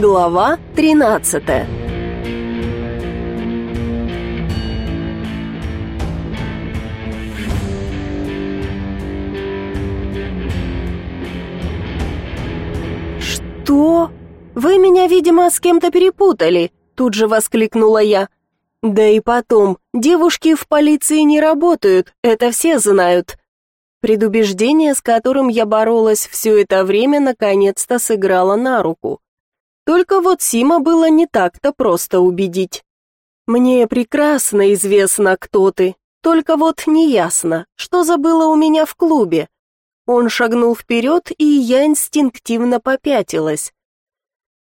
Глава 13 «Что? Вы меня, видимо, с кем-то перепутали», — тут же воскликнула я. «Да и потом, девушки в полиции не работают, это все знают». Предубеждение, с которым я боролась все это время, наконец-то сыграло на руку. Только вот Сима было не так-то просто убедить. «Мне прекрасно известно, кто ты, только вот неясно, что забыла у меня в клубе». Он шагнул вперед, и я инстинктивно попятилась.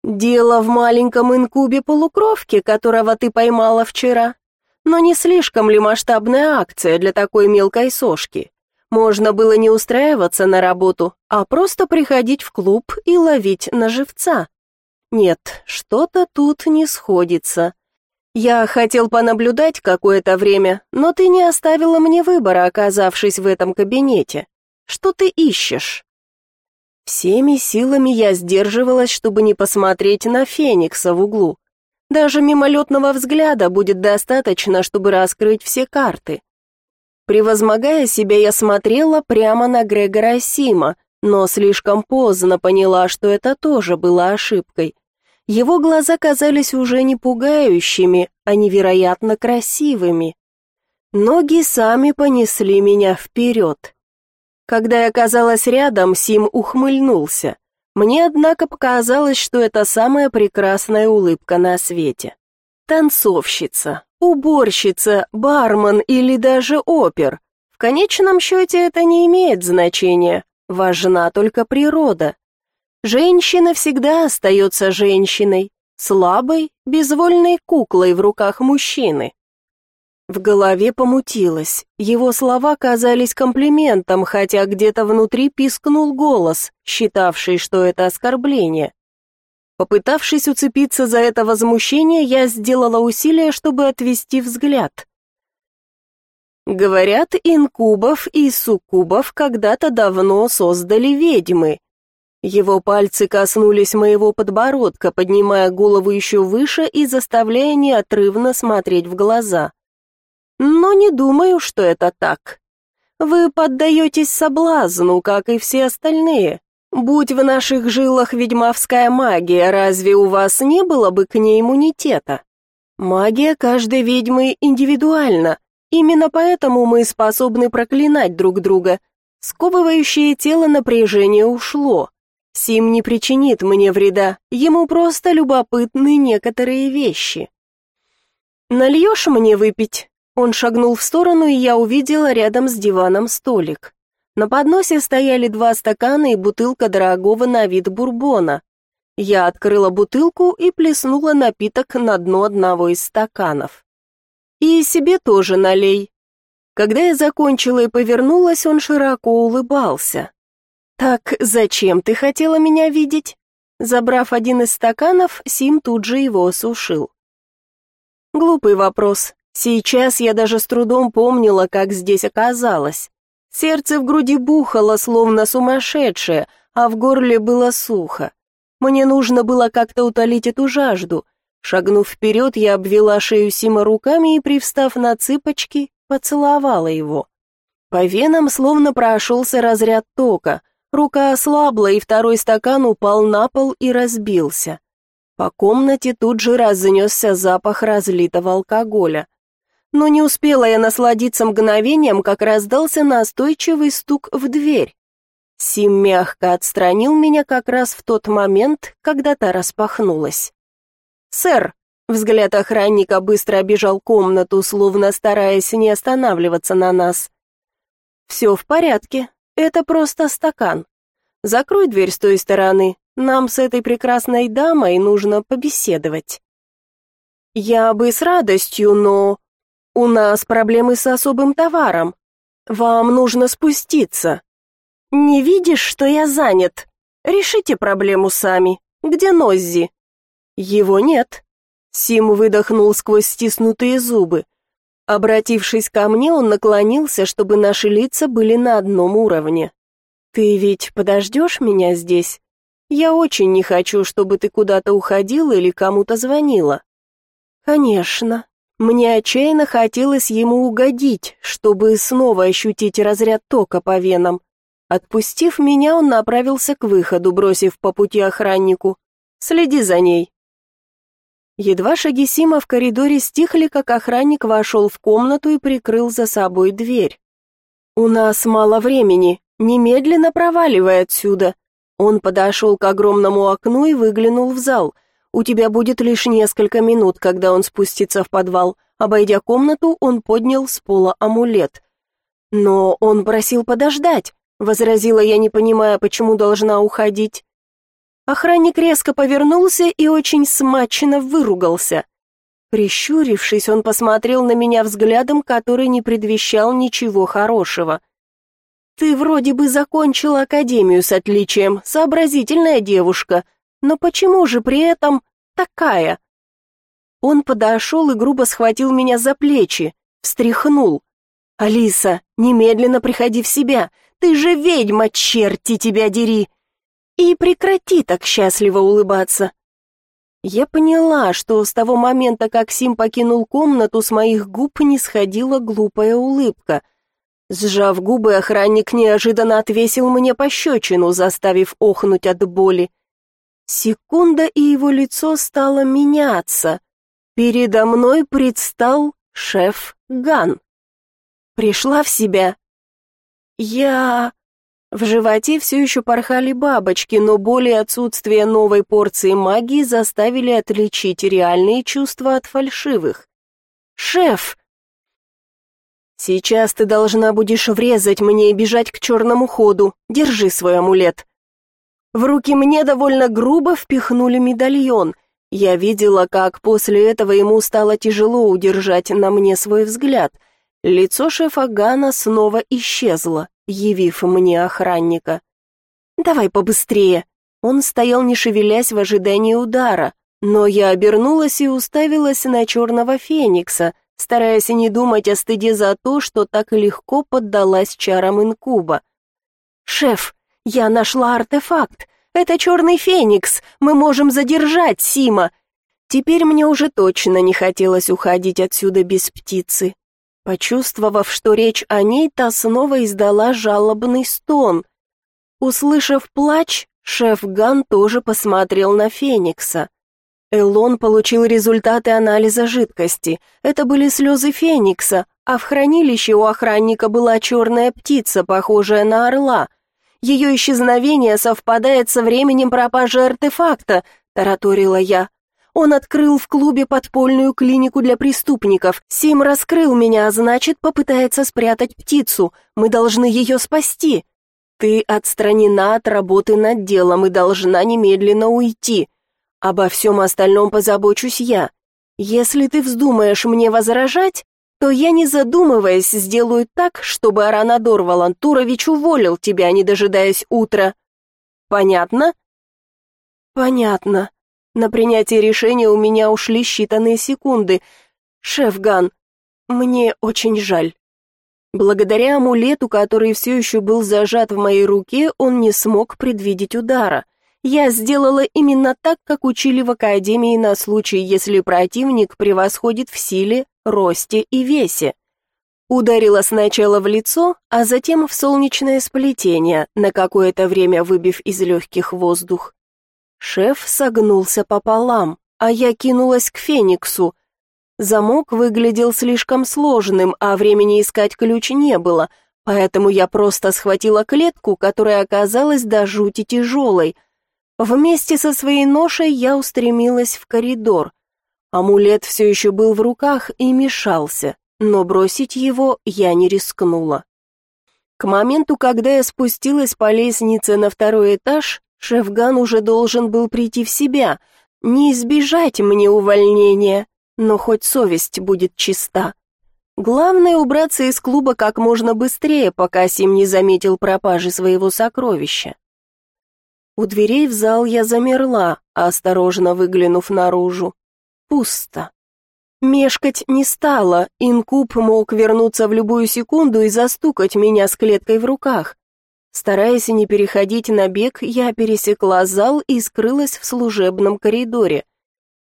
«Дело в маленьком инкубе полукровки, которого ты поймала вчера. Но не слишком ли масштабная акция для такой мелкой сошки? Можно было не устраиваться на работу, а просто приходить в клуб и ловить на живца. Нет, что-то тут не сходится. Я хотел понаблюдать какое-то время, но ты не оставила мне выбора, оказавшись в этом кабинете. Что ты ищешь? Всеми силами я сдерживалась, чтобы не посмотреть на Феникса в углу. Даже мимолетного взгляда будет достаточно, чтобы раскрыть все карты. Превозмогая себя, я смотрела прямо на Грегора Сима, но слишком поздно поняла, что это тоже было ошибкой. Его глаза казались уже не пугающими, а невероятно красивыми. Ноги сами понесли меня вперед. Когда я оказалась рядом, Сим ухмыльнулся. Мне, однако, показалось, что это самая прекрасная улыбка на свете. Танцовщица, уборщица, бармен или даже опер. В конечном счете это не имеет значения. Важна только природа. Женщина всегда остается женщиной, слабой, безвольной куклой в руках мужчины. В голове помутилось. Его слова казались комплиментом, хотя где-то внутри пискнул голос, считавший, что это оскорбление. Попытавшись уцепиться за это возмущение, я сделала усилие, чтобы отвести взгляд. Говорят, инкубов и суккубов когда-то давно создали ведьмы. Его пальцы коснулись моего подбородка, поднимая голову еще выше и заставляя неотрывно смотреть в глаза. Но не думаю, что это так. Вы поддаетесь соблазну, как и все остальные. Будь в наших жилах ведьмовская магия, разве у вас не было бы к ней иммунитета? Магия каждой ведьмы индивидуальна. Именно поэтому мы способны проклинать друг друга. Сковывающее тело напряжение ушло. Сим не причинит мне вреда, ему просто любопытны некоторые вещи. «Нальешь мне выпить?» Он шагнул в сторону, и я увидела рядом с диваном столик. На подносе стояли два стакана и бутылка дорогого на вид бурбона. Я открыла бутылку и плеснула напиток на дно одного из стаканов. «И себе тоже налей». Когда я закончила и повернулась, он широко улыбался. «Так зачем ты хотела меня видеть?» Забрав один из стаканов, Сим тут же его осушил. Глупый вопрос. Сейчас я даже с трудом помнила, как здесь оказалась. Сердце в груди бухало, словно сумасшедшее, а в горле было сухо. Мне нужно было как-то утолить эту жажду. Шагнув вперед, я обвела шею Сима руками и, привстав на цыпочки, поцеловала его. По венам словно прошелся разряд тока. Рука ослабла, и второй стакан упал на пол и разбился. По комнате тут же разнесся запах разлитого алкоголя но не успела я насладиться мгновением, как раздался настойчивый стук в дверь. Сим мягко отстранил меня как раз в тот момент, когда та распахнулась. «Сэр!» — взгляд охранника быстро обежал комнату, словно стараясь не останавливаться на нас. «Все в порядке, это просто стакан. Закрой дверь с той стороны, нам с этой прекрасной дамой нужно побеседовать». «Я бы с радостью, но...» «У нас проблемы с особым товаром. Вам нужно спуститься. Не видишь, что я занят? Решите проблему сами. Где Ноззи?» «Его нет». Сим выдохнул сквозь стиснутые зубы. Обратившись ко мне, он наклонился, чтобы наши лица были на одном уровне. «Ты ведь подождешь меня здесь? Я очень не хочу, чтобы ты куда-то уходила или кому-то звонила». «Конечно». Мне отчаянно хотелось ему угодить, чтобы снова ощутить разряд тока по венам. Отпустив меня, он направился к выходу, бросив по пути охраннику. «Следи за ней». Едва шаги Сима в коридоре стихли, как охранник вошел в комнату и прикрыл за собой дверь. «У нас мало времени, немедленно проваливай отсюда». Он подошел к огромному окну и выглянул в зал. «У тебя будет лишь несколько минут, когда он спустится в подвал». Обойдя комнату, он поднял с пола амулет. «Но он просил подождать», — возразила я, не понимая, почему должна уходить. Охранник резко повернулся и очень смачно выругался. Прищурившись, он посмотрел на меня взглядом, который не предвещал ничего хорошего. «Ты вроде бы закончила академию с отличием, сообразительная девушка, но почему же при этом такая?» Он подошел и грубо схватил меня за плечи, встряхнул. «Алиса, немедленно приходи в себя, ты же ведьма, черти тебя дери!» И прекрати так счастливо улыбаться. Я поняла, что с того момента, как Сим покинул комнату, с моих губ не сходила глупая улыбка. Сжав губы, охранник неожиданно отвесил мне пощечину, заставив охнуть от боли. Секунда, и его лицо стало меняться. Передо мной предстал шеф Ган. Пришла в себя. Я... В животе все еще порхали бабочки, но боли отсутствие новой порции магии заставили отличить реальные чувства от фальшивых. «Шеф!» «Сейчас ты должна будешь врезать мне и бежать к черному ходу. Держи свой амулет». В руки мне довольно грубо впихнули медальон. Я видела, как после этого ему стало тяжело удержать на мне свой взгляд. Лицо шефа Гана снова исчезло явив мне охранника. «Давай побыстрее!» Он стоял, не шевелясь в ожидании удара, но я обернулась и уставилась на черного феникса, стараясь не думать о стыде за то, что так легко поддалась чарам инкуба. «Шеф, я нашла артефакт! Это черный феникс! Мы можем задержать Сима!» Теперь мне уже точно не хотелось уходить отсюда без птицы. Почувствовав, что речь о ней, та снова издала жалобный стон. Услышав плач, шеф Ган тоже посмотрел на Феникса. Элон получил результаты анализа жидкости. Это были слезы Феникса, а в хранилище у охранника была черная птица, похожая на орла. Ее исчезновение совпадает со временем пропажи артефакта, тараторила я. Он открыл в клубе подпольную клинику для преступников. Сим раскрыл меня, а значит, попытается спрятать птицу. Мы должны ее спасти. Ты отстранена от работы над делом и должна немедленно уйти. Обо всем остальном позабочусь я. Если ты вздумаешь мне возражать, то я, не задумываясь, сделаю так, чтобы Аранадор Волантурович уволил тебя, не дожидаясь утра. Понятно? Понятно. На принятие решения у меня ушли считанные секунды. «Шеф Ган, мне очень жаль». Благодаря амулету, который все еще был зажат в моей руке, он не смог предвидеть удара. Я сделала именно так, как учили в академии на случай, если противник превосходит в силе, росте и весе. Ударила сначала в лицо, а затем в солнечное сплетение, на какое-то время выбив из легких воздух. Шеф согнулся пополам, а я кинулась к Фениксу. Замок выглядел слишком сложным, а времени искать ключ не было, поэтому я просто схватила клетку, которая оказалась до жути тяжелой. Вместе со своей ношей я устремилась в коридор. Амулет все еще был в руках и мешался, но бросить его я не рискнула. К моменту, когда я спустилась по лестнице на второй этаж, Шефган уже должен был прийти в себя, не избежать мне увольнения, но хоть совесть будет чиста. Главное убраться из клуба как можно быстрее, пока Сим не заметил пропажи своего сокровища. У дверей в зал я замерла, осторожно выглянув наружу. Пусто. Мешкать не стало, инкуб мог вернуться в любую секунду и застукать меня с клеткой в руках. Стараясь не переходить на бег, я пересекла зал и скрылась в служебном коридоре.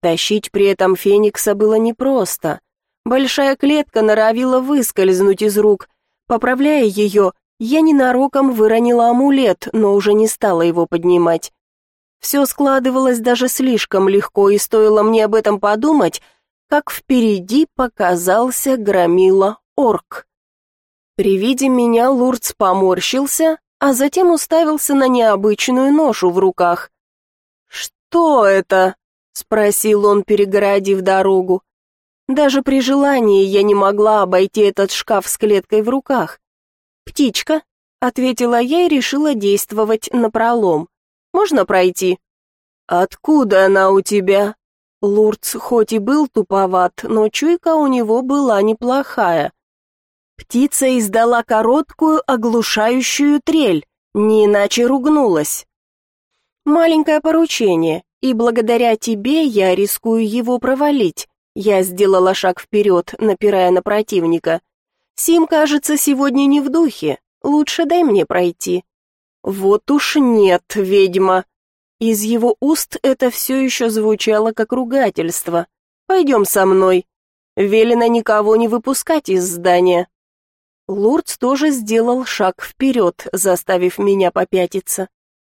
Тащить при этом Феникса было непросто. Большая клетка норовила выскользнуть из рук. Поправляя ее, я ненароком выронила амулет, но уже не стала его поднимать. Все складывалось даже слишком легко, и стоило мне об этом подумать, как впереди показался громила орк. При виде меня Лурц поморщился, а затем уставился на необычную ношу в руках. «Что это?» — спросил он, перегородив дорогу. Даже при желании я не могла обойти этот шкаф с клеткой в руках. «Птичка», — ответила я и решила действовать напролом. «Можно пройти?» «Откуда она у тебя?» Лурц хоть и был туповат, но чуйка у него была неплохая. Птица издала короткую оглушающую трель, не иначе ругнулась. «Маленькое поручение, и благодаря тебе я рискую его провалить». Я сделала шаг вперед, напирая на противника. «Сим, кажется, сегодня не в духе. Лучше дай мне пройти». «Вот уж нет, ведьма!» Из его уст это все еще звучало как ругательство. «Пойдем со мной». Велено никого не выпускать из здания. Лурдс тоже сделал шаг вперед, заставив меня попятиться.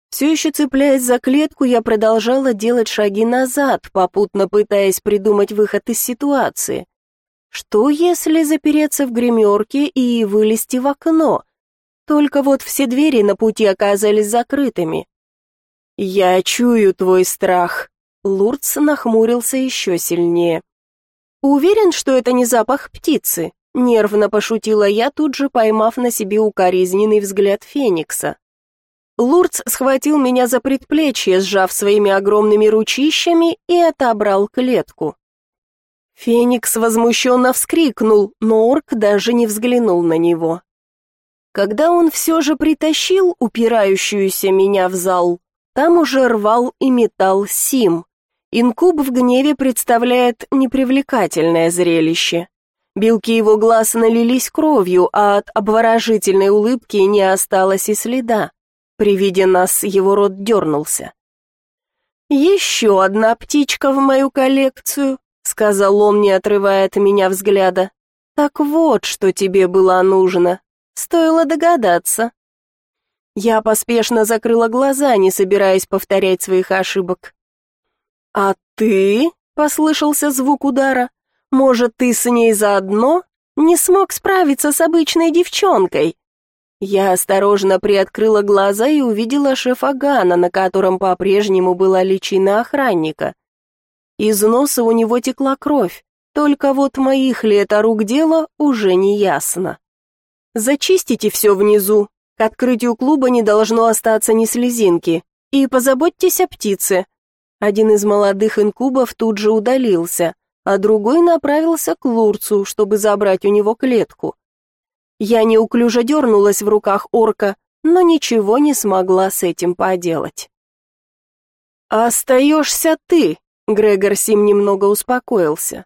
Все еще цепляясь за клетку, я продолжала делать шаги назад, попутно пытаясь придумать выход из ситуации. Что если запереться в гримерке и вылезти в окно? Только вот все двери на пути оказались закрытыми. «Я чую твой страх», — Лурдс нахмурился еще сильнее. «Уверен, что это не запах птицы?» Нервно пошутила я, тут же поймав на себе укоризненный взгляд Феникса. Лурц схватил меня за предплечье, сжав своими огромными ручищами и отобрал клетку. Феникс возмущенно вскрикнул, но орк даже не взглянул на него. Когда он все же притащил упирающуюся меня в зал, там уже рвал и метал Сим. Инкуб в гневе представляет непривлекательное зрелище. Белки его глаз налились кровью, а от обворожительной улыбки не осталось и следа. При виде нас его рот дернулся. «Еще одна птичка в мою коллекцию», — сказал он, не отрывая от меня взгляда. «Так вот, что тебе было нужно. Стоило догадаться». Я поспешно закрыла глаза, не собираясь повторять своих ошибок. «А ты?» — послышался звук удара. Может, ты с ней заодно? Не смог справиться с обычной девчонкой?» Я осторожно приоткрыла глаза и увидела шефа Гана, на котором по-прежнему была личина охранника. Из носа у него текла кровь, только вот моих ли это рук дело, уже не ясно. «Зачистите все внизу, к открытию клуба не должно остаться ни слезинки, и позаботьтесь о птице». Один из молодых инкубов тут же удалился, а другой направился к Лурцу, чтобы забрать у него клетку. Я неуклюже дернулась в руках орка, но ничего не смогла с этим поделать. «Остаешься ты», — Грегор Сим немного успокоился.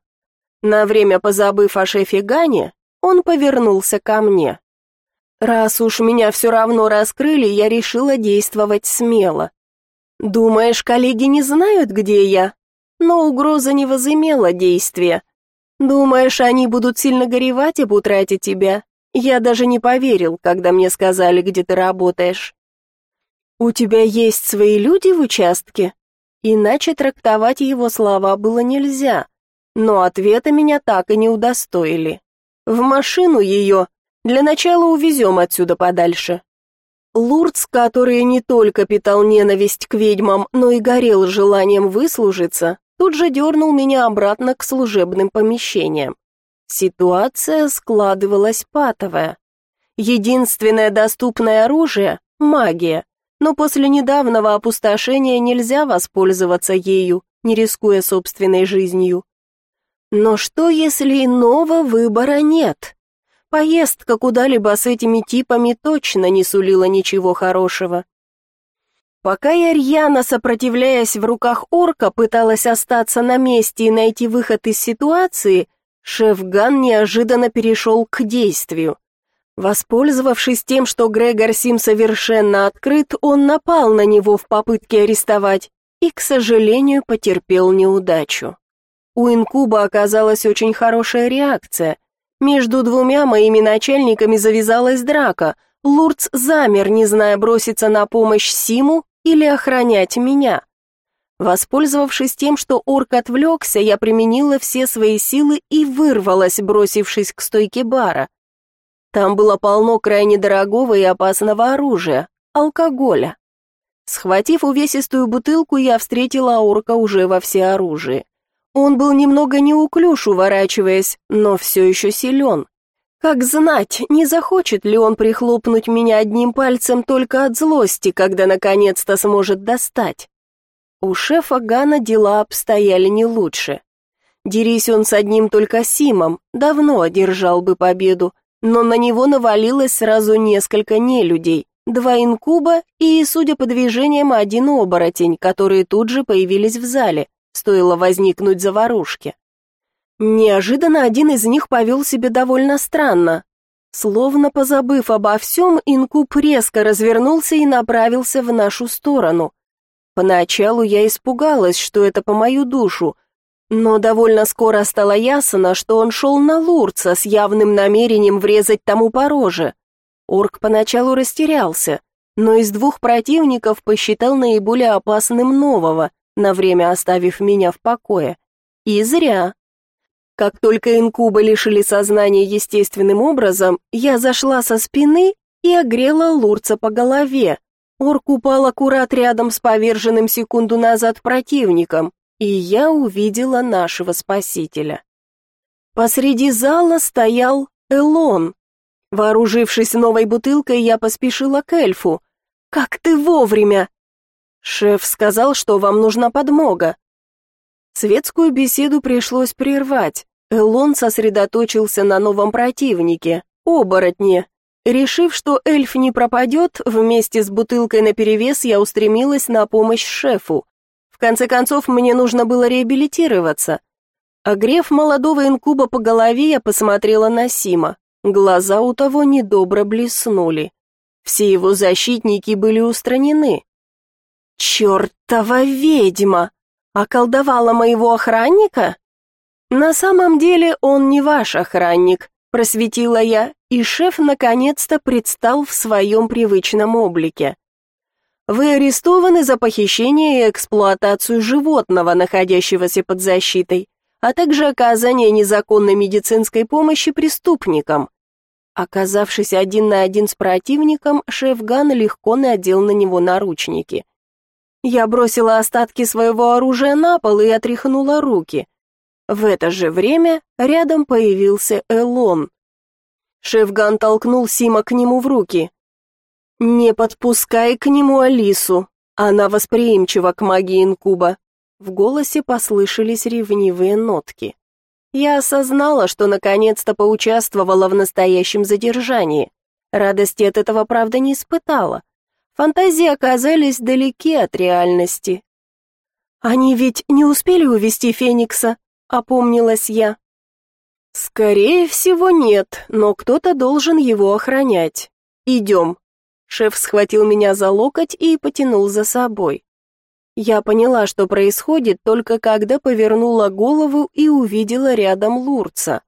На время позабыв о шефе Гане, он повернулся ко мне. «Раз уж меня все равно раскрыли, я решила действовать смело. Думаешь, коллеги не знают, где я?» Но угроза не возымела действия. Думаешь, они будут сильно горевать об утрате тебя? Я даже не поверил, когда мне сказали, где ты работаешь. У тебя есть свои люди в участке? Иначе трактовать его слова было нельзя. Но ответа меня так и не удостоили. В машину ее. Для начала увезем отсюда подальше. Лурц, который не только питал ненависть к ведьмам, но и горел желанием выслужиться, тут же дернул меня обратно к служебным помещениям. Ситуация складывалась патовая. Единственное доступное оружие — магия, но после недавнего опустошения нельзя воспользоваться ею, не рискуя собственной жизнью. Но что, если иного выбора нет? Поездка куда-либо с этими типами точно не сулила ничего хорошего. Пока я рьяно сопротивляясь в руках орка пыталась остаться на месте и найти выход из ситуации, шеф Ган неожиданно перешел к действию. Воспользовавшись тем, что Грегор Сим совершенно открыт, он напал на него в попытке арестовать и, к сожалению, потерпел неудачу. У инкуба оказалась очень хорошая реакция. Между двумя моими начальниками завязалась драка. Лурц замер, не зная броситься на помощь Симу или охранять меня. Воспользовавшись тем, что орк отвлекся, я применила все свои силы и вырвалась, бросившись к стойке бара. Там было полно крайне дорогого и опасного оружия, алкоголя. Схватив увесистую бутылку, я встретила орка уже во всеоружии. Он был немного неуклюж, уворачиваясь, но все еще силен. Как знать, не захочет ли он прихлопнуть меня одним пальцем только от злости, когда наконец-то сможет достать. У шефа Гана дела обстояли не лучше. Дерись он с одним только Симом, давно одержал бы победу, но на него навалилось сразу несколько нелюдей, два инкуба и, судя по движениям, один оборотень, которые тут же появились в зале, стоило возникнуть заварушке. Неожиданно один из них повел себя довольно странно. Словно позабыв обо всем, инкуб резко развернулся и направился в нашу сторону. Поначалу я испугалась, что это по мою душу, но довольно скоро стало ясно, что он шел на Лурца с явным намерением врезать тому по роже. Орк поначалу растерялся, но из двух противников посчитал наиболее опасным нового, на время оставив меня в покое. И зря. Как только инкуба лишили сознания естественным образом, я зашла со спины и огрела Лурца по голове. Орк упал аккурат рядом с поверженным секунду назад противником, и я увидела нашего спасителя. Посреди зала стоял Элон. Вооружившись новой бутылкой, я поспешила к эльфу. «Как ты вовремя!» «Шеф сказал, что вам нужна подмога». Светскую беседу пришлось прервать. Элон сосредоточился на новом противнике — оборотне. Решив, что эльф не пропадет, вместе с бутылкой наперевес я устремилась на помощь шефу. В конце концов, мне нужно было реабилитироваться. Огрев молодого инкуба по голове, я посмотрела на Сима. Глаза у того недобро блеснули. Все его защитники были устранены. «Чертова ведьма! Околдовала моего охранника?» «На самом деле он не ваш охранник», — просветила я, и шеф наконец-то предстал в своем привычном облике. Вы арестованы за похищение и эксплуатацию животного, находящегося под защитой, а также оказание незаконной медицинской помощи преступникам. Оказавшись один на один с противником, шеф Ган легко надел на него наручники. Я бросила остатки своего оружия на пол и отряхнула руки. В это же время рядом появился Элон. Шеф Ган толкнул Сима к нему в руки. «Не подпускай к нему Алису, она восприимчива к магии инкуба». В голосе послышались ревнивые нотки. Я осознала, что наконец-то поучаствовала в настоящем задержании. Радости от этого, правда, не испытала. Фантазии оказались далеки от реальности. «Они ведь не успели увести Феникса?» — опомнилась я. «Скорее всего, нет, но кто-то должен его охранять. Идем». Шеф схватил меня за локоть и потянул за собой. Я поняла, что происходит, только когда повернула голову и увидела рядом Лурца.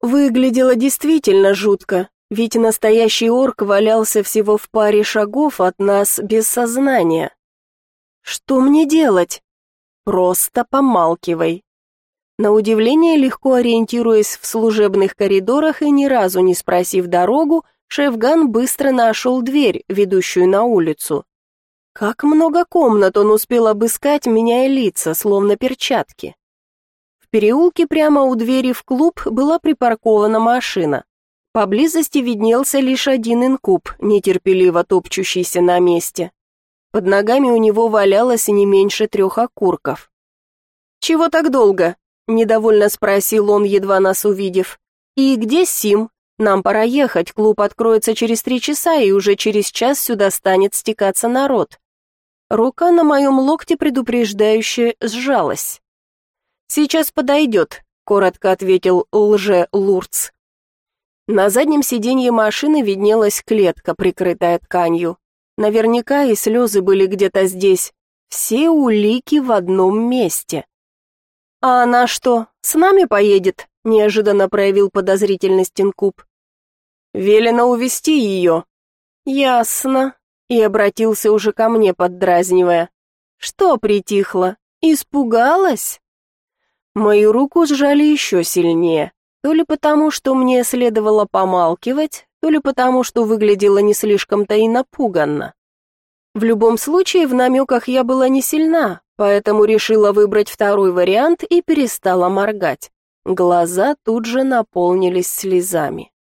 Выглядело действительно жутко, ведь настоящий орк валялся всего в паре шагов от нас без сознания. Что мне делать? Просто помалкивай. На удивление, легко ориентируясь в служебных коридорах и ни разу не спросив дорогу, Шефган быстро нашел дверь, ведущую на улицу. Как много комнат он успел обыскать, меняя лица, словно перчатки. В переулке прямо у двери в клуб была припаркована машина. Поблизости виднелся лишь один инкуб, нетерпеливо топчущийся на месте. Под ногами у него валялось не меньше трех окурков. «Чего так долго?» — недовольно спросил он, едва нас увидев. «И где Сим?» Нам пора ехать, клуб откроется через три часа, и уже через час сюда станет стекаться народ. Рука на моем локте предупреждающе сжалась. «Сейчас подойдет», — коротко ответил лже-лурц. На заднем сиденье машины виднелась клетка, прикрытая тканью. Наверняка и слезы были где-то здесь. Все улики в одном месте. «А она что, с нами поедет?» — неожиданно проявил подозрительность Инкуб. «Велено увести ее». «Ясно», — и обратился уже ко мне, поддразнивая. «Что притихло? Испугалась?» Мою руку сжали еще сильнее, то ли потому, что мне следовало помалкивать, то ли потому, что выглядела не слишком-то и напуганно. В любом случае, в намеках я была не сильна, поэтому решила выбрать второй вариант и перестала моргать. Глаза тут же наполнились слезами.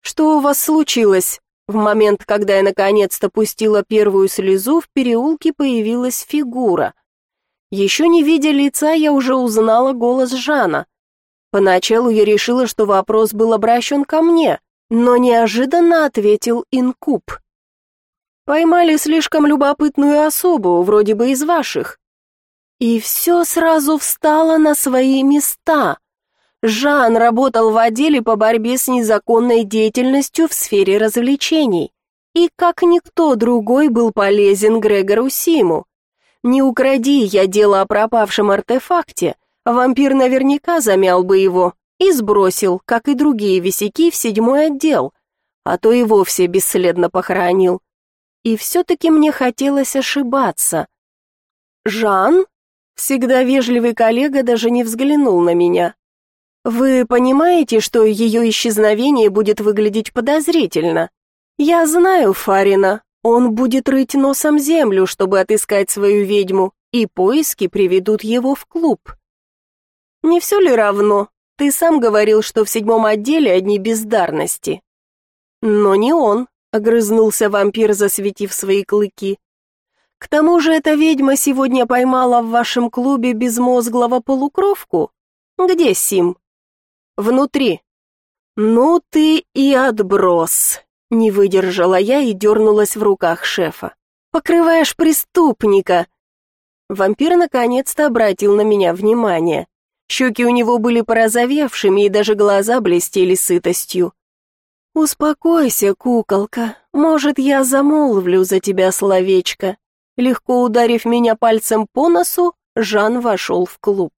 «Что у вас случилось?» В момент, когда я наконец-то пустила первую слезу, в переулке появилась фигура. Еще не видя лица, я уже узнала голос Жана. Поначалу я решила, что вопрос был обращен ко мне, но неожиданно ответил Инкуб. «Поймали слишком любопытную особу, вроде бы из ваших. И все сразу встало на свои места. Жан работал в отделе по борьбе с незаконной деятельностью в сфере развлечений. И как никто другой был полезен Грегору Симу. Не укради я дело о пропавшем артефакте, вампир наверняка замял бы его и сбросил, как и другие висяки, в седьмой отдел, а то и вовсе бесследно похоронил. И все-таки мне хотелось ошибаться. «Жан?» Всегда вежливый коллега даже не взглянул на меня. Вы понимаете, что ее исчезновение будет выглядеть подозрительно? Я знаю Фарина. Он будет рыть носом землю, чтобы отыскать свою ведьму, и поиски приведут его в клуб. Не все ли равно? Ты сам говорил, что в седьмом отделе одни бездарности. Но не он, огрызнулся вампир, засветив свои клыки. К тому же эта ведьма сегодня поймала в вашем клубе безмозглого полукровку. Где Сим? Внутри. Ну ты и отброс. Не выдержала я и дернулась в руках шефа. Покрываешь преступника. Вампир наконец-то обратил на меня внимание. Щеки у него были порозовевшими, и даже глаза блестели сытостью. «Успокойся, куколка, может, я замолвлю за тебя словечко», Легко ударив меня пальцем по носу, Жан вошел в клуб.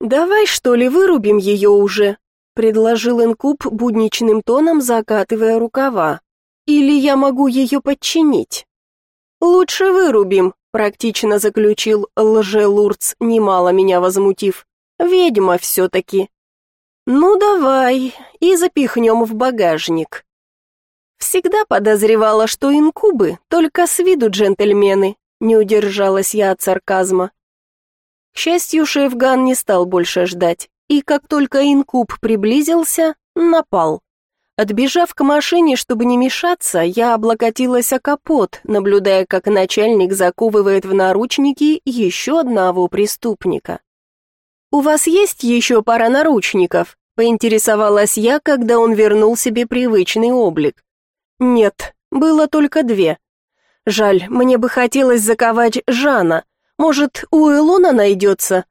«Давай, что ли, вырубим ее уже?» — предложил Инкуб будничным тоном, закатывая рукава. «Или я могу ее подчинить?» «Лучше вырубим», — практично заключил лже-лурц, немало меня возмутив. «Ведьма все-таки». «Ну давай, и запихнем в багажник». Всегда подозревала, что инкубы только с виду джентльмены. Не удержалась я от сарказма. К счастью, шеф Ган не стал больше ждать, и как только инкуб приблизился, напал. Отбежав к машине, чтобы не мешаться, я облокотилась о капот, наблюдая, как начальник заковывает в наручники еще одного преступника. «У вас есть еще пара наручников?» — поинтересовалась я, когда он вернул себе привычный облик. Нет, было только две. Жаль, мне бы хотелось заковать Жана. Может, у Элона найдется?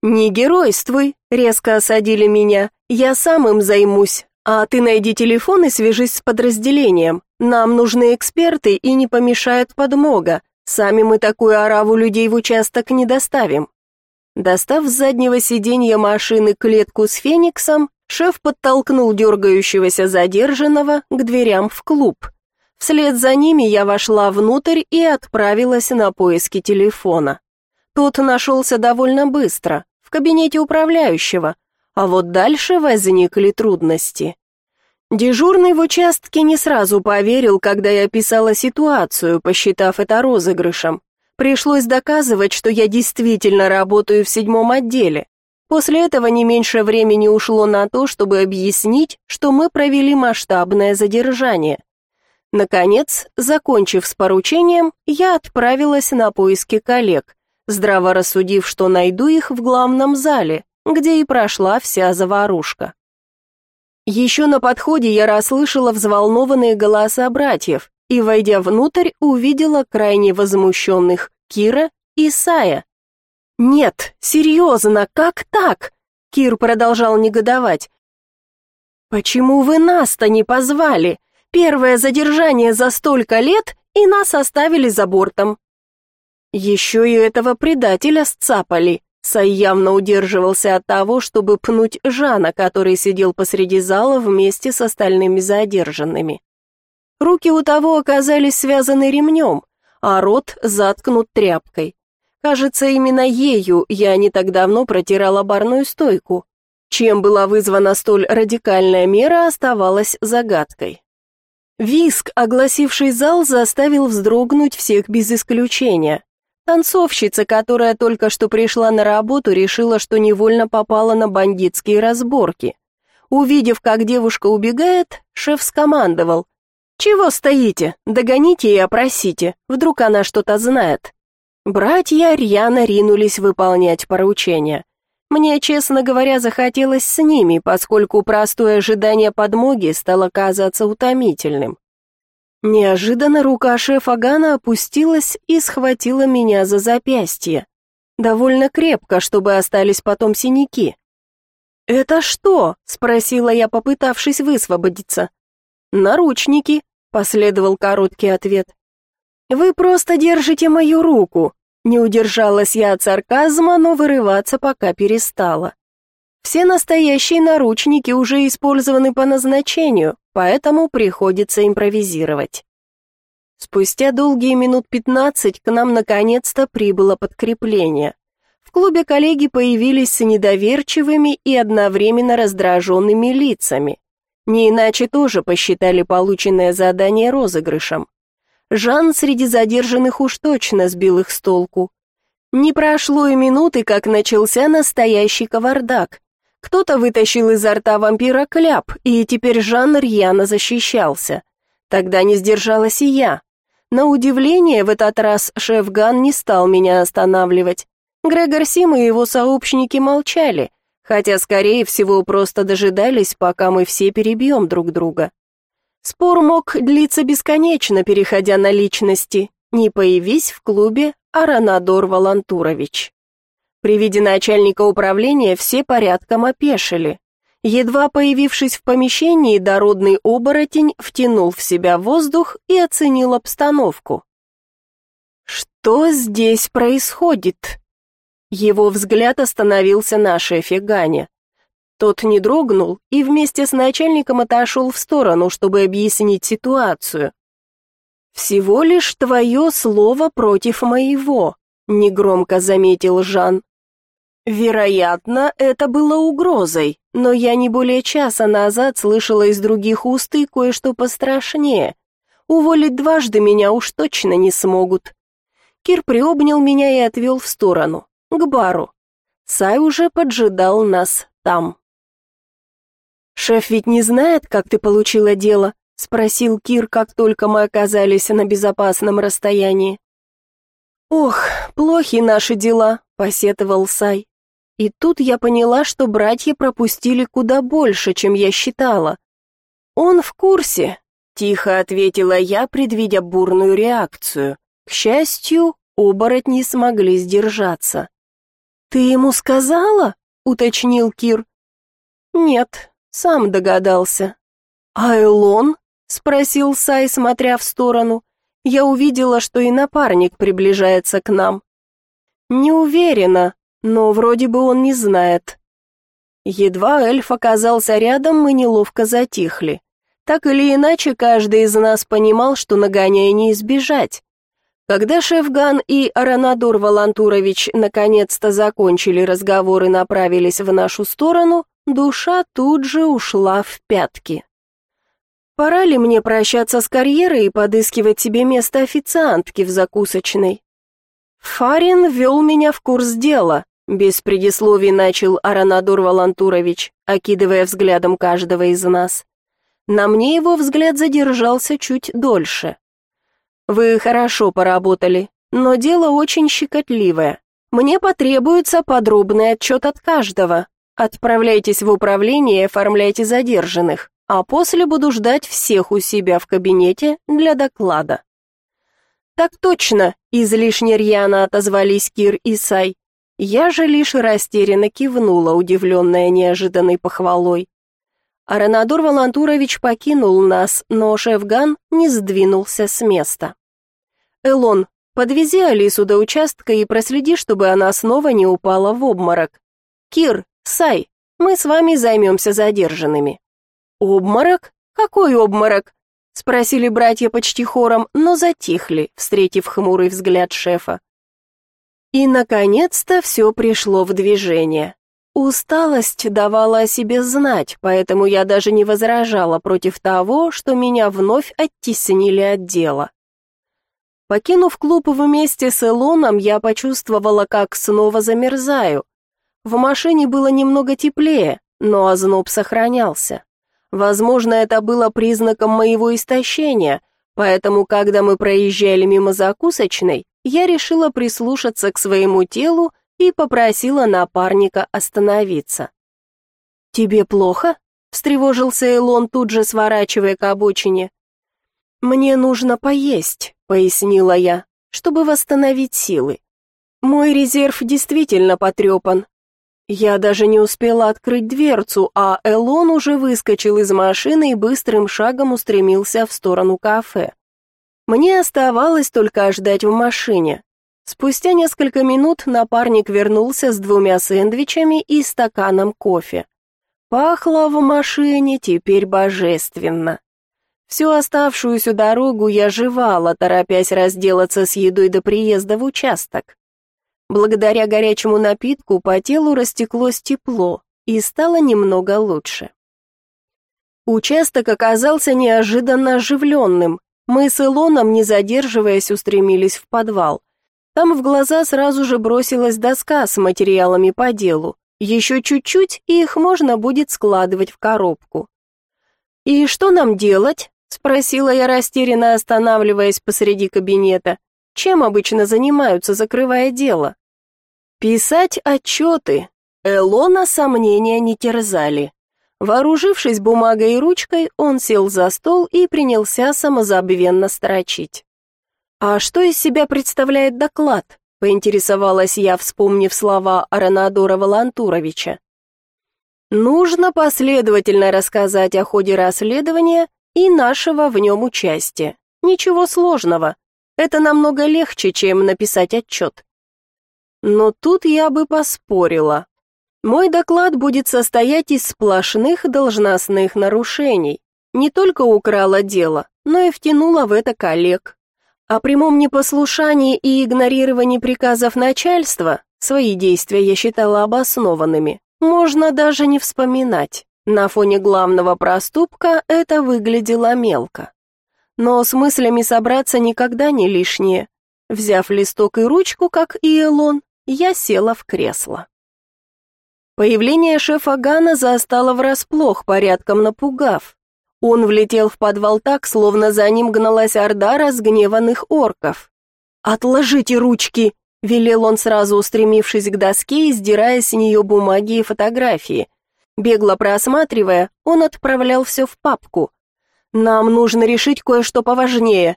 Не геройствуй, резко осадили меня. Я сам им займусь. А ты найди телефон и свяжись с подразделением. Нам нужны эксперты и не помешает подмога. Сами мы такую ораву людей в участок не доставим. Достав с заднего сиденья машины клетку с Фениксом, Шеф подтолкнул дергающегося задержанного к дверям в клуб. Вслед за ними я вошла внутрь и отправилась на поиски телефона. Тот нашелся довольно быстро, в кабинете управляющего, а вот дальше возникли трудности. Дежурный в участке не сразу поверил, когда я описала ситуацию, посчитав это розыгрышем. Пришлось доказывать, что я действительно работаю в седьмом отделе, После этого не меньше времени ушло на то, чтобы объяснить, что мы провели масштабное задержание. Наконец, закончив с поручением, я отправилась на поиски коллег, здраво рассудив, что найду их в главном зале, где и прошла вся заварушка. Еще на подходе я расслышала взволнованные голоса братьев и, войдя внутрь, увидела крайне возмущенных Кира и Сая, «Нет, серьезно, как так?» Кир продолжал негодовать. «Почему вы нас-то не позвали? Первое задержание за столько лет, и нас оставили за бортом». Еще и этого предателя сцапали. Сай явно удерживался от того, чтобы пнуть Жана, который сидел посреди зала вместе с остальными задержанными. Руки у того оказались связаны ремнем, а рот заткнут тряпкой. Кажется, именно ею я не так давно протирала барную стойку. Чем была вызвана столь радикальная мера, оставалась загадкой. Виск, огласивший зал, заставил вздрогнуть всех без исключения. Танцовщица, которая только что пришла на работу, решила, что невольно попала на бандитские разборки. Увидев, как девушка убегает, шеф скомандовал. «Чего стоите? Догоните и опросите, вдруг она что-то знает». Братья рьяно ринулись выполнять поручения. Мне, честно говоря, захотелось с ними, поскольку простое ожидание подмоги стало казаться утомительным. Неожиданно рука шефа Гана опустилась и схватила меня за запястье. Довольно крепко, чтобы остались потом синяки. «Это что?» — спросила я, попытавшись высвободиться. «Наручники», — последовал короткий ответ. «Вы просто держите мою руку». Не удержалась я от сарказма, но вырываться пока перестала. Все настоящие наручники уже использованы по назначению, поэтому приходится импровизировать. Спустя долгие минут пятнадцать к нам наконец-то прибыло подкрепление. В клубе коллеги появились с недоверчивыми и одновременно раздраженными лицами. Не иначе тоже посчитали полученное задание розыгрышем. Жан среди задержанных уж точно сбил их с толку. Не прошло и минуты, как начался настоящий кавардак. Кто-то вытащил изо рта вампира кляп, и теперь Жан рьяно защищался. Тогда не сдержалась и я. На удивление, в этот раз шеф Ган не стал меня останавливать. Грегор Сим и его сообщники молчали, хотя, скорее всего, просто дожидались, пока мы все перебьем друг друга. Спор мог длиться бесконечно, переходя на личности. Не появись в клубе Аранадор Волантурович. При виде начальника управления все порядком опешили. Едва появившись в помещении, дородный оборотень втянул в себя воздух и оценил обстановку. «Что здесь происходит?» Его взгляд остановился на шефе Гане. Тот не дрогнул и вместе с начальником отошел в сторону, чтобы объяснить ситуацию. «Всего лишь твое слово против моего», — негромко заметил Жан. Вероятно, это было угрозой, но я не более часа назад слышала из других уст и кое-что пострашнее. Уволить дважды меня уж точно не смогут. Кир приобнял меня и отвел в сторону, к бару. Сай уже поджидал нас там. «Шеф ведь не знает, как ты получила дело?» — спросил Кир, как только мы оказались на безопасном расстоянии. «Ох, плохи наши дела», — посетовал Сай. И тут я поняла, что братья пропустили куда больше, чем я считала. «Он в курсе», — тихо ответила я, предвидя бурную реакцию. К счастью, оборотни смогли сдержаться. «Ты ему сказала?» — уточнил Кир. «Нет, сам догадался». «А Элон?» — спросил Сай, смотря в сторону. Я увидела, что и напарник приближается к нам. «Не уверена», но вроде бы он не знает. Едва эльф оказался рядом, мы неловко затихли. Так или иначе, каждый из нас понимал, что нагоняя не избежать. Когда Шефган и Аранадур Волантурович наконец-то закончили разговор и направились в нашу сторону, душа тут же ушла в пятки. Пора ли мне прощаться с карьерой и подыскивать себе место официантки в закусочной? Фарин вел меня в курс дела, без предисловий начал Аранадор Волантурович, окидывая взглядом каждого из нас. На мне его взгляд задержался чуть дольше. Вы хорошо поработали, но дело очень щекотливое. Мне потребуется подробный отчет от каждого. Отправляйтесь в управление и оформляйте задержанных, а после буду ждать всех у себя в кабинете для доклада. «Так точно!» — излишне рьяно отозвались Кир и Сай. Я же лишь растерянно кивнула, удивленная неожиданной похвалой. Аронадор Волантурович покинул нас, но шеф-ган не сдвинулся с места. «Элон, подвези Алису до участка и проследи, чтобы она снова не упала в обморок. Кир, Сай, мы с вами займемся задержанными». «Обморок? Какой обморок?» спросили братья почти хором, но затихли, встретив хмурый взгляд шефа. И, наконец-то, все пришло в движение. Усталость давала о себе знать, поэтому я даже не возражала против того, что меня вновь оттеснили от дела. Покинув клуб вместе с Элоном, я почувствовала, как снова замерзаю. В машине было немного теплее, но озноб сохранялся. Возможно, это было признаком моего истощения, поэтому, когда мы проезжали мимо закусочной, я решила прислушаться к своему телу и попросила напарника остановиться. «Тебе плохо?» — встревожился Элон, тут же сворачивая к обочине. «Мне нужно поесть», — пояснила я, — «чтобы восстановить силы. Мой резерв действительно потрепан». Я даже не успела открыть дверцу, а Элон уже выскочил из машины и быстрым шагом устремился в сторону кафе. Мне оставалось только ждать в машине. Спустя несколько минут напарник вернулся с двумя сэндвичами и стаканом кофе. Пахло в машине теперь божественно. Всю оставшуюся дорогу я жевала, торопясь разделаться с едой до приезда в участок. Благодаря горячему напитку по телу растеклось тепло и стало немного лучше. Участок оказался неожиданно оживленным. Мы с Илоном, не задерживаясь, устремились в подвал. Там в глаза сразу же бросилась доска с материалами по делу. Еще чуть-чуть, и их можно будет складывать в коробку. «И что нам делать?» — спросила я растерянно, останавливаясь посреди кабинета. «Чем обычно занимаются, закрывая дело?» «Писать отчеты». Элона сомнения не терзали. Вооружившись бумагой и ручкой, он сел за стол и принялся самозабвенно строчить. «А что из себя представляет доклад?» — поинтересовалась я, вспомнив слова Аронадора Волантуровича. «Нужно последовательно рассказать о ходе расследования и нашего в нем участия. Ничего сложного. Это намного легче, чем написать отчет». Но тут я бы поспорила. Мой доклад будет состоять из сплошных должностных нарушений. Не только украла дело, но и втянула в это коллег. О прямом непослушании и игнорировании приказов начальства свои действия я считала обоснованными. Можно даже не вспоминать. На фоне главного проступка это выглядело мелко. Но с мыслями собраться никогда не лишнее. Взяв листок и ручку, как и Элон, я села в кресло. Появление шефа Гана застало врасплох, порядком напугав. Он влетел в подвал так, словно за ним гналась орда разгневанных орков. «Отложите ручки!» — велел он сразу, устремившись к доске и сдирая с нее бумаги и фотографии. Бегло просматривая, он отправлял все в папку. «Нам нужно решить кое-что поважнее».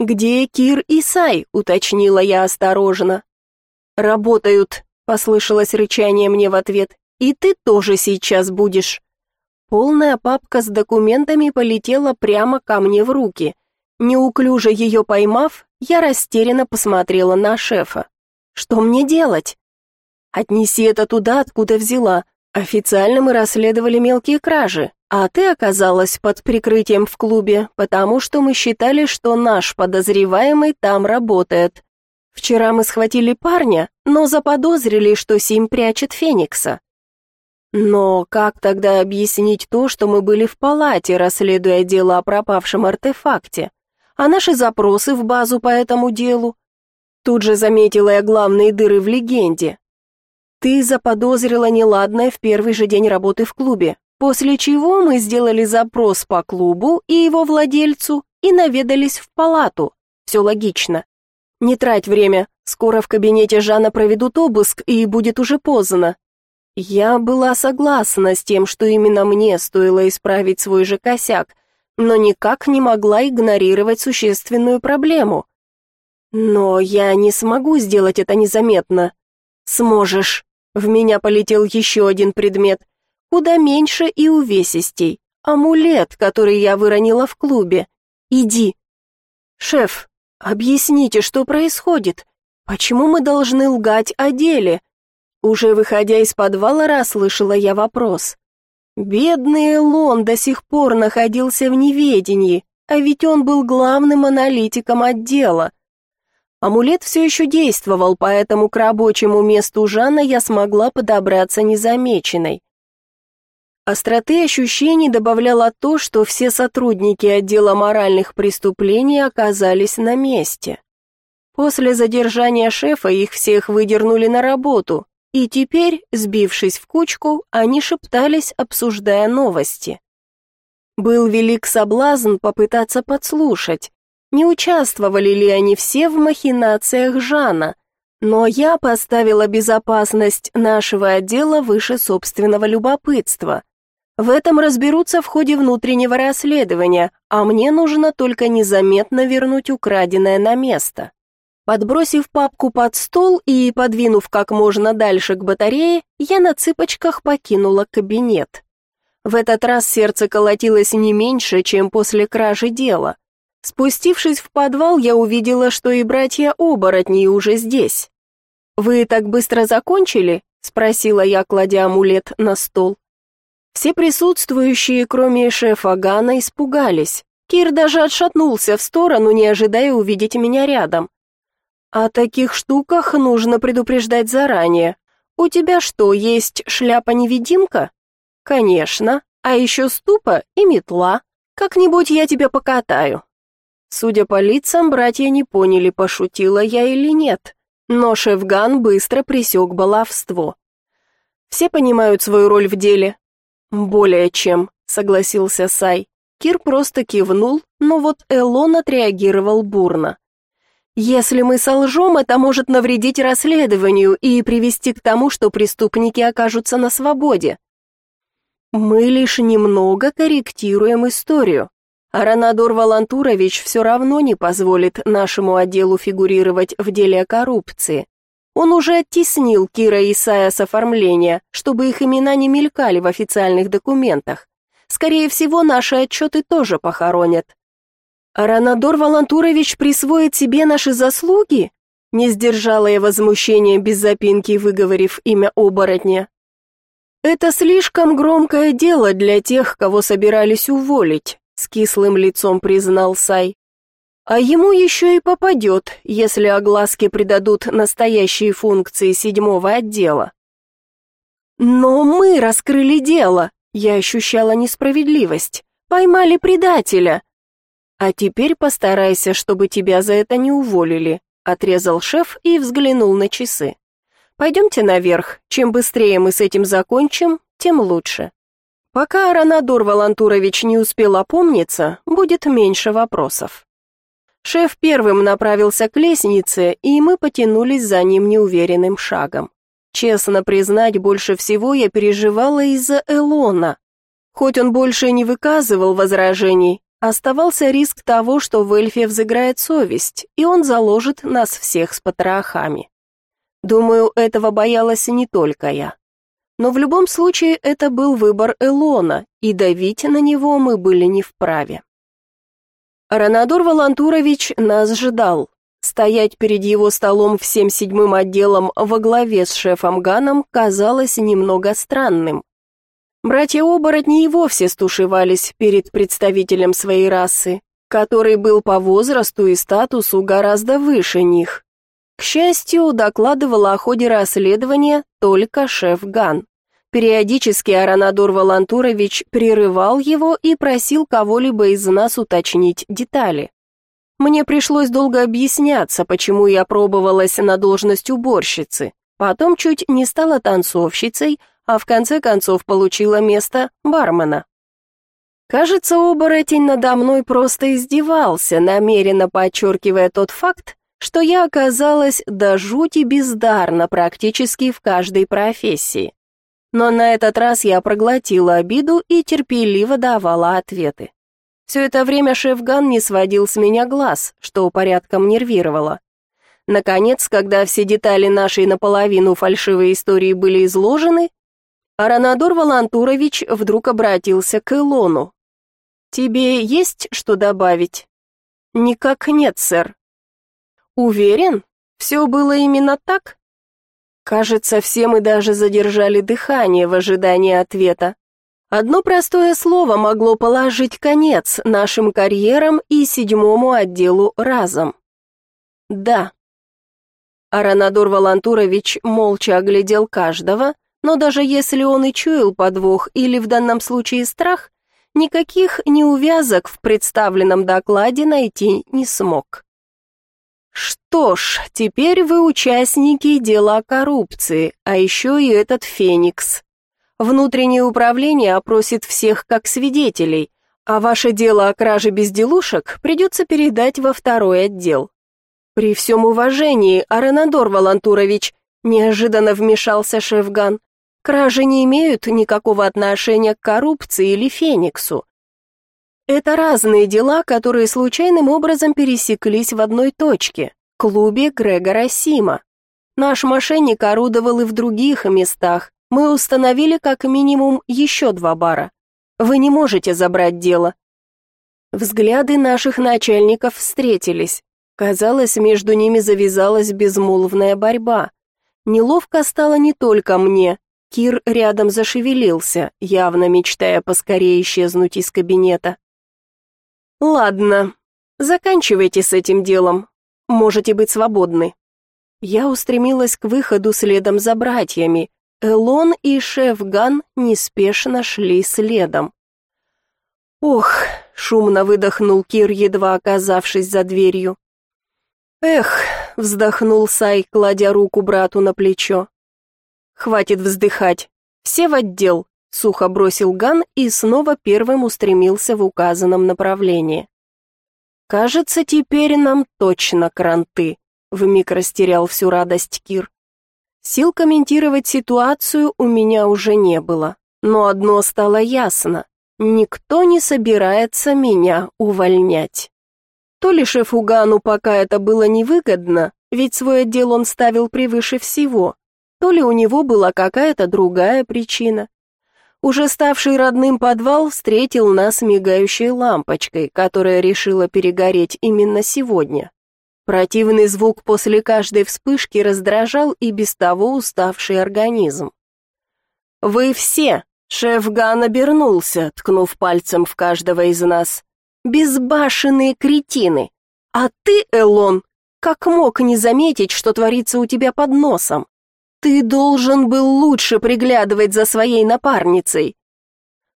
«Где Кир и Сай?» — уточнила я осторожно. «Работают», — послышалось рычание мне в ответ. «И ты тоже сейчас будешь». Полная папка с документами полетела прямо ко мне в руки. Неуклюже ее поймав, я растерянно посмотрела на шефа. «Что мне делать?» «Отнеси это туда, откуда взяла. Официально мы расследовали мелкие кражи, а ты оказалась под прикрытием в клубе, потому что мы считали, что наш подозреваемый там работает. Вчера мы схватили парня, но заподозрили, что Сим прячет Феникса. Но как тогда объяснить то, что мы были в палате, расследуя дело о пропавшем артефакте? А наши запросы в базу по этому делу? Тут же заметила я главные дыры в легенде. Ты заподозрила неладное в первый же день работы в клубе, после чего мы сделали запрос по клубу и его владельцу и наведались в палату. Все логично. Не трать время, скоро в кабинете Жана проведут обыск и будет уже поздно. Я была согласна с тем, что именно мне стоило исправить свой же косяк, но никак не могла игнорировать существенную проблему. Но я не смогу сделать это незаметно. Сможешь. В меня полетел еще один предмет. куда меньше и увесистей. Амулет, который я выронила в клубе. Иди. Шеф, объясните, что происходит? Почему мы должны лгать о деле? Уже выходя из подвала, расслышала я вопрос. Бедный Элон до сих пор находился в неведении, а ведь он был главным аналитиком отдела. Амулет все еще действовал, поэтому к рабочему месту Жанна я смогла подобраться незамеченной. Остроты ощущений добавляло то, что все сотрудники отдела моральных преступлений оказались на месте. После задержания шефа их всех выдернули на работу, и теперь, сбившись в кучку, они шептались, обсуждая новости. Был велик соблазн попытаться подслушать, не участвовали ли они все в махинациях Жана, но я поставила безопасность нашего отдела выше собственного любопытства. В этом разберутся в ходе внутреннего расследования, а мне нужно только незаметно вернуть украденное на место. Подбросив папку под стол и подвинув как можно дальше к батарее, я на цыпочках покинула кабинет. В этот раз сердце колотилось не меньше, чем после кражи дела. Спустившись в подвал, я увидела, что и братья-оборотни уже здесь. «Вы так быстро закончили?» — спросила я, кладя амулет на стол. Все присутствующие, кроме шефа Гана, испугались. Кир даже отшатнулся в сторону, не ожидая увидеть меня рядом. О таких штуках нужно предупреждать заранее. У тебя что, есть шляпа-невидимка? Конечно. А еще ступа и метла. Как-нибудь я тебя покатаю. Судя по лицам, братья не поняли, пошутила я или нет. Но шеф Ган быстро пресек баловство. Все понимают свою роль в деле, «Более чем», — согласился Сай. Кир просто кивнул, но вот Элон отреагировал бурно. «Если мы солжем, это может навредить расследованию и привести к тому, что преступники окажутся на свободе. Мы лишь немного корректируем историю. Аранадор Волантурович все равно не позволит нашему отделу фигурировать в деле о коррупции. Он уже оттеснил Кира и Исая с оформления, чтобы их имена не мелькали в официальных документах. Скорее всего, наши отчеты тоже похоронят. Аранадор Волантурович присвоит себе наши заслуги? Не сдержала я возмущения без запинки, выговорив имя оборотня. Это слишком громкое дело для тех, кого собирались уволить, с кислым лицом признал Сай. А ему еще и попадет, если огласки придадут настоящие функции седьмого отдела. Но мы раскрыли дело, я ощущала несправедливость. Поймали предателя. А теперь постарайся, чтобы тебя за это не уволили, отрезал шеф и взглянул на часы. Пойдемте наверх. Чем быстрее мы с этим закончим, тем лучше. Пока Аранадор Волантурович не успел опомниться, будет меньше вопросов. Шеф первым направился к лестнице, и мы потянулись за ним неуверенным шагом. Честно признать, больше всего я переживала из-за Элона. Хоть он больше не выказывал возражений, оставался риск того, что в эльфе взыграет совесть, и он заложит нас всех с потрохами. Думаю, этого боялась не только я. Но в любом случае это был выбор Элона, и давить на него мы были не вправе. Ранадор Волантурович нас ждал. Стоять перед его столом всем седьмым отделом во главе с шефом Ганом казалось немного странным. Братья-оборотни и вовсе стушевались перед представителем своей расы, который был по возрасту и статусу гораздо выше них. К счастью, докладывал о ходе расследования только шеф Ган. Периодически Аранадор Волантурович прерывал его и просил кого-либо из нас уточнить детали. Мне пришлось долго объясняться, почему я пробовалась на должность уборщицы, потом чуть не стала танцовщицей, а в конце концов получила место бармена. Кажется, оборотень надо мной просто издевался, намеренно подчеркивая тот факт, что я оказалась до жути бездарна практически в каждой профессии. Но на этот раз я проглотила обиду и терпеливо давала ответы. Все это время шеф Ган не сводил с меня глаз, что порядком нервировало. Наконец, когда все детали нашей наполовину фальшивой истории были изложены, Аранадор Волантурович вдруг обратился к Илону. «Тебе есть что добавить?» «Никак нет, сэр». «Уверен? Все было именно так?» Кажется, все мы даже задержали дыхание в ожидании ответа. Одно простое слово могло положить конец нашим карьерам и седьмому отделу разом. Да. Аранадор Волантурович молча оглядел каждого, но даже если он и чуял подвох или в данном случае страх, никаких неувязок в представленном докладе найти не смог. Что ж, теперь вы участники дела коррупции, а еще и этот Феникс. Внутреннее управление опросит всех как свидетелей, а ваше дело о краже безделушек придется передать во второй отдел. При всем уважении, Аранадор Волантурович, неожиданно вмешался Шефган, кражи не имеют никакого отношения к коррупции или Фениксу. Это разные дела, которые случайным образом пересеклись в одной точке – клубе Грегора Сима. Наш мошенник орудовал и в других местах. Мы установили как минимум еще два бара. Вы не можете забрать дело. Взгляды наших начальников встретились. Казалось, между ними завязалась безмолвная борьба. Неловко стало не только мне. Кир рядом зашевелился, явно мечтая поскорее исчезнуть из кабинета. «Ладно, заканчивайте с этим делом. Можете быть свободны». Я устремилась к выходу следом за братьями. Элон и шеф Ган неспешно шли следом. «Ох!» — шумно выдохнул Кир, едва оказавшись за дверью. «Эх!» — вздохнул Сай, кладя руку брату на плечо. «Хватит вздыхать. Все в отдел. Сухо бросил Ган и снова первым устремился в указанном направлении. «Кажется, теперь нам точно кранты», — вмиг растерял всю радость Кир. Сил комментировать ситуацию у меня уже не было, но одно стало ясно — никто не собирается меня увольнять. То ли шефу Гану пока это было невыгодно, ведь свой отдел он ставил превыше всего, то ли у него была какая-то другая причина. Уже ставший родным подвал встретил нас мигающей лампочкой, которая решила перегореть именно сегодня. Противный звук после каждой вспышки раздражал и без того уставший организм. «Вы все!» — шеф Ган обернулся, ткнув пальцем в каждого из нас. «Безбашенные кретины! А ты, Элон, как мог не заметить, что творится у тебя под носом? Ты должен был лучше приглядывать за своей напарницей.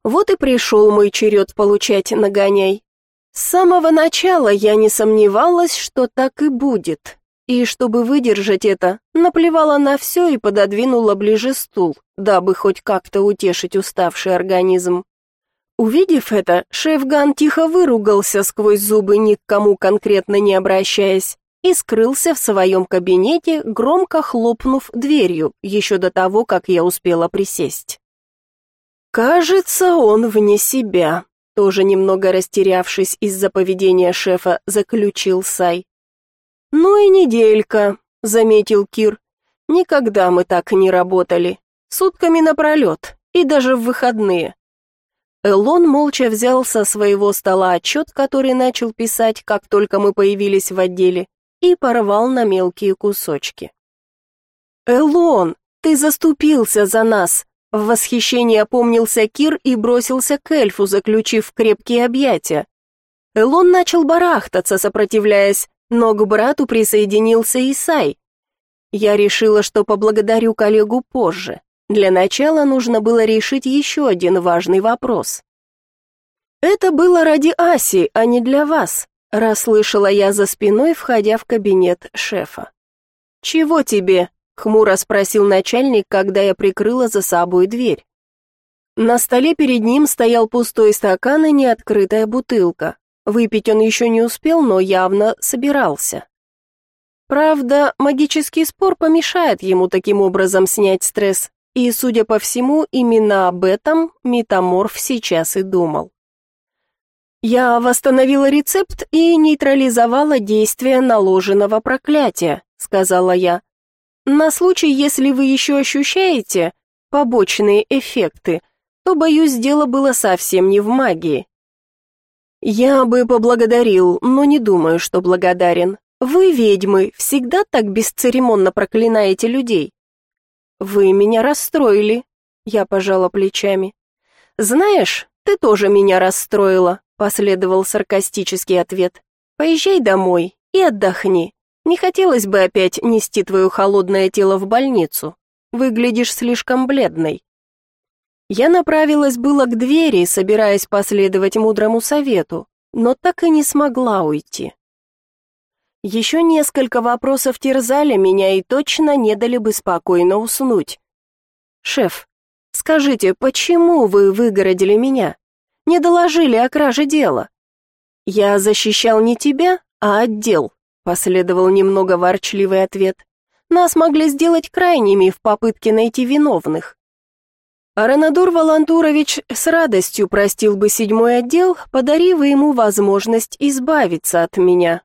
Вот и пришел мой черед получать нагоняй. С самого начала я не сомневалась, что так и будет. И чтобы выдержать это, наплевала на все и пододвинула ближе стул, дабы хоть как-то утешить уставший организм. Увидев это, шеф Ган тихо выругался сквозь зубы, ни к кому конкретно не обращаясь и скрылся в своем кабинете, громко хлопнув дверью, еще до того, как я успела присесть. «Кажется, он вне себя», — тоже немного растерявшись из-за поведения шефа, заключил Сай. «Ну и неделька», — заметил Кир. «Никогда мы так не работали. Сутками напролет, и даже в выходные». Элон молча взял со своего стола отчет, который начал писать, как только мы появились в отделе, и порвал на мелкие кусочки. «Элон, ты заступился за нас!» В восхищении опомнился Кир и бросился к эльфу, заключив крепкие объятия. Элон начал барахтаться, сопротивляясь, но к брату присоединился Исай. Я решила, что поблагодарю коллегу позже. Для начала нужно было решить еще один важный вопрос. Это было ради Аси, а не для вас расслышала я за спиной, входя в кабинет шефа. «Чего тебе?» — хмуро спросил начальник, когда я прикрыла за собой дверь. На столе перед ним стоял пустой стакан и неоткрытая бутылка. Выпить он еще не успел, но явно собирался. Правда, магический спор помешает ему таким образом снять стресс, и, судя по всему, именно об этом Метаморф сейчас и думал. Я восстановила рецепт и нейтрализовала действие наложенного проклятия, сказала я. На случай, если вы еще ощущаете, побочные эффекты, то, боюсь, дело было совсем не в магии. Я бы поблагодарил, но не думаю, что благодарен. Вы, ведьмы, всегда так бесцеремонно проклинаете людей. Вы меня расстроили, я пожала плечами. Знаешь, ты тоже меня расстроила, последовал саркастический ответ. Поезжай домой и отдохни. Не хотелось бы опять нести твое холодное тело в больницу. Выглядишь слишком бледной. Я направилась было к двери, собираясь последовать мудрому совету, но так и не смогла уйти. Еще несколько вопросов терзали меня и точно не дали бы спокойно уснуть. «Шеф, скажите, почему вы выгородили меня? Не доложили о краже дела?» «Я защищал не тебя, а отдел», — последовал немного ворчливый ответ. «Нас могли сделать крайними в попытке найти виновных. Аранадор Волантурович с радостью простил бы седьмой отдел, подарив ему возможность избавиться от меня.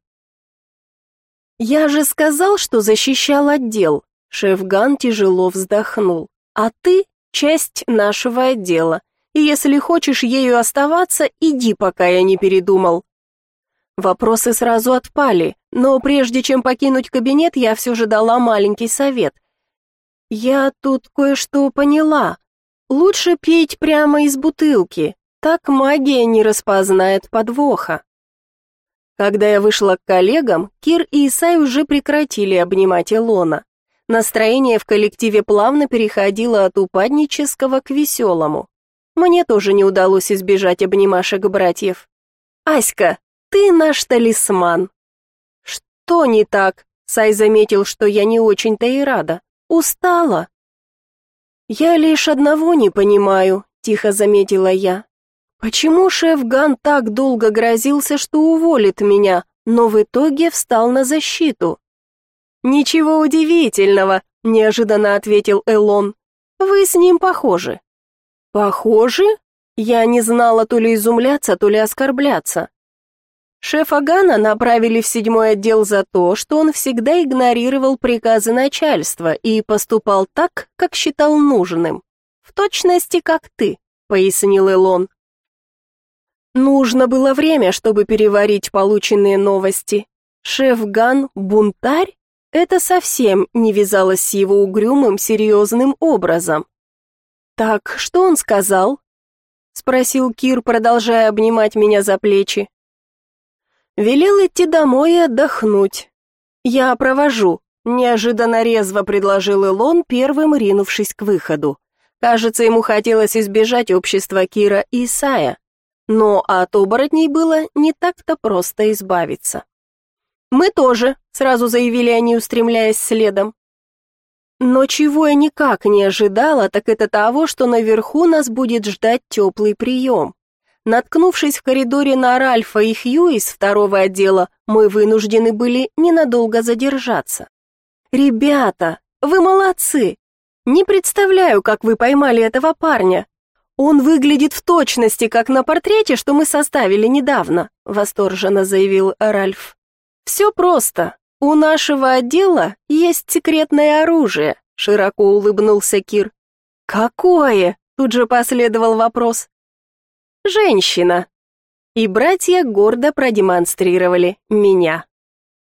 «Я же сказал, что защищал отдел», — шеф Ган тяжело вздохнул. «А ты — часть нашего отдела, и если хочешь ею оставаться, иди, пока я не передумал». Вопросы сразу отпали, но прежде чем покинуть кабинет, я все же дала маленький совет. «Я тут кое-что поняла», Лучше пить прямо из бутылки, так магия не распознает подвоха. Когда я вышла к коллегам, Кир и Исай уже прекратили обнимать Илона. Настроение в коллективе плавно переходило от упаднического к веселому. Мне тоже не удалось избежать обнимашек братьев. «Аська, ты наш талисман!» «Что не так?» Сай заметил, что я не очень-то и рада. «Устала!» «Я лишь одного не понимаю», — тихо заметила я. «Почему шеф Ган так долго грозился, что уволит меня, но в итоге встал на защиту?» «Ничего удивительного», — неожиданно ответил Элон. «Вы с ним похожи». «Похожи?» Я не знала то ли изумляться, то ли оскорбляться. Шефа Гана направили в седьмой отдел за то, что он всегда игнорировал приказы начальства и поступал так, как считал нужным. В точности, как ты, пояснил Элон. Нужно было время, чтобы переварить полученные новости. Шеф Ган бунтарь? Это совсем не вязалось с его угрюмым, серьезным образом. Так, что он сказал? спросил Кир, продолжая обнимать меня за плечи. Велел идти домой и отдохнуть. Я провожу, неожиданно резво предложил Илон, первым ринувшись к выходу. Кажется, ему хотелось избежать общества Кира и Исая. Но от оборотней было не так-то просто избавиться. «Мы тоже», — сразу заявили они, устремляясь следом. Но чего я никак не ожидала, так это того, что наверху нас будет ждать теплый прием. Наткнувшись в коридоре на Ральфа и Хью из второго отдела, мы вынуждены были ненадолго задержаться. «Ребята, вы молодцы! Не представляю, как вы поймали этого парня. Он выглядит в точности, как на портрете, что мы составили недавно», восторженно заявил Ральф. «Все просто. У нашего отдела есть секретное оружие», широко улыбнулся Кир. «Какое?» Тут же последовал вопрос. Женщина. И братья гордо продемонстрировали меня.